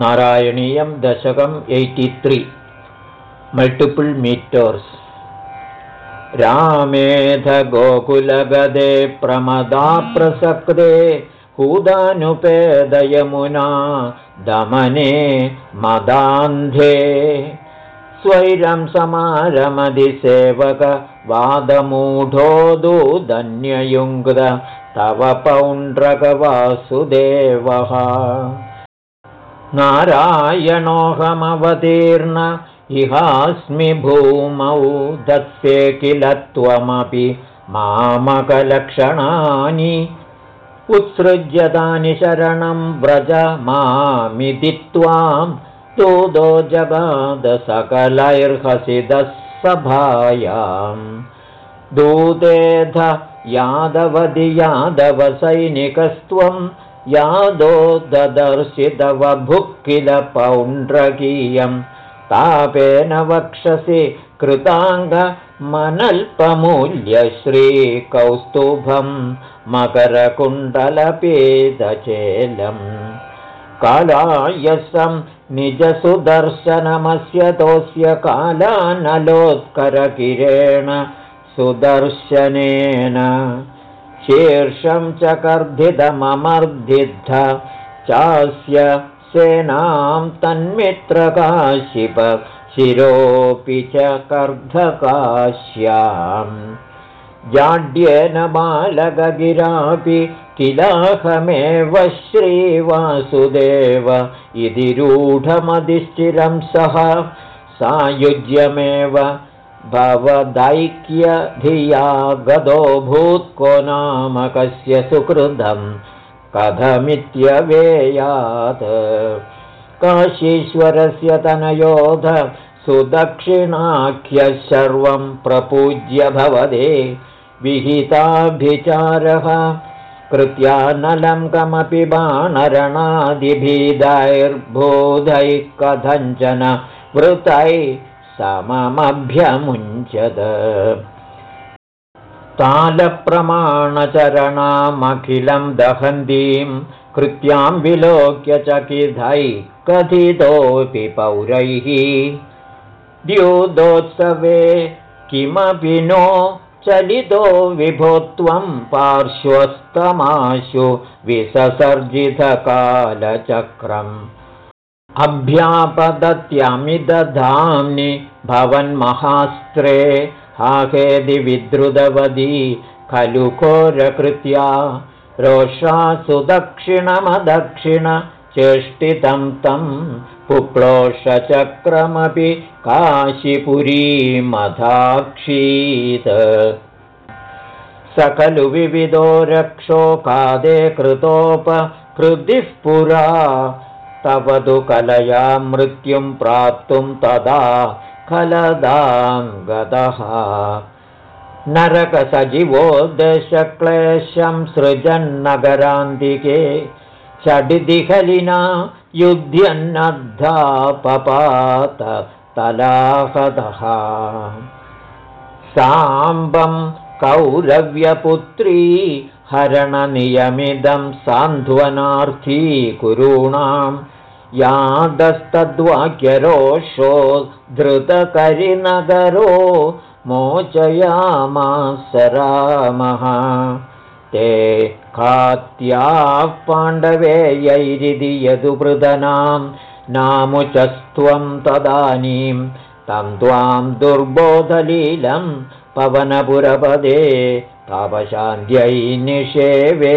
नारायणीयं दशकम् eighty multiple metres रामेधगोकुलगदे प्रमदाप्रसक्ते हूदानुपेदयमुना दमने मदान्धे. स्वैरं समारमधिसेवकवादमूढोदूदन्ययुङ्ग तव पौण्ड्रकवासुदेवः नारायणोऽहमवतीर्ण इहास्मि भूमौ दत्से किल त्वमपि मामकलक्षणानि। उत्सृज्यतानि शरणं व्रज मामिति त्वां। तूदो जगादसकलैर्हसिदः सभायाम् दूतेध यादवदि यादवसैनिकस्त्वं यादो ददर्शितव भुक् किल पौण्ड्रकीयम् तापेन वक्षसि कृताङ्गमनल्पमूल्यश्रीकौस्तुभं मकरकुण्डलपेदचेलम् कालायसं निजसुदर्शनमस्य तोस्य कालानलोत्करकिरेण सुदर्शनेन शीर्षं च कर्धितममर्धिद्ध चास्य सेनां तन्मित्रकाशिप शिरोऽपि च कर्धकाश्याम्। जाड्येन बालगगिरापि किलाहमेव श्रीवासुदेव। इति रूढमधिश्चिरं सः सायुज्यमेव भवदैक्यधिया गदो भूत्को नाम कस्य सुकृतम् कथमित्यवेयात्। काशीश्वरस्य तनयोध सुदक्षिणाख्यः सर्वं प्रपूज्य भवदे। विहिताभिचारः कृत्यानलं कमपि बाणरणादिभीदैर्बोधैः कथञ्चन वृतैः सममभ्यमुञ्चद। तालप्रमाणचरणामखिलं दहन्तीं कृत्यां विलोक्य चकिधैः कथितोऽपि पौरैः। द्योदोत्सवे किमपि नो चलितो विभो त्वं पार्श्वस्तमाशु विससर्जितकालचक्रम् अभ्यापदत्यमिदधाम्नि भवन्महास्त्रे हाहेदि विद्रुतवदी खलु घोरकृत्या रोषा सुदक्षिणमदक्षिण चेष्टितं तं पुप्लोषचक्रमपि काशीपुरीमधाक्षीत्। स खलु विविधो रक्षो कादे कृतोपकृतिः पुरा तव तु कलया मृत्युं प्राप्तुं तदा खलदां गतः। नरकसजिवो दशक्लेशं सृजन्नगरान्तिके षडिदिखलिना युध्यन्नद्धापपात तलाहतः। साम्बं कौरव्यपुत्री हरणनियमिदं सान्ध्वनार्थी कुरूणां यादस्तद्वाक्यरोषो धृतकरिनगरो मोचयामास रामः। ते खात्याः पाण्डवेयैरिति यदुवृदनां नामुचस्त्वं तदानीं तं त्वां दुर्बोधलीलं पवनपुरपदे तापशान्त्यै निषेवे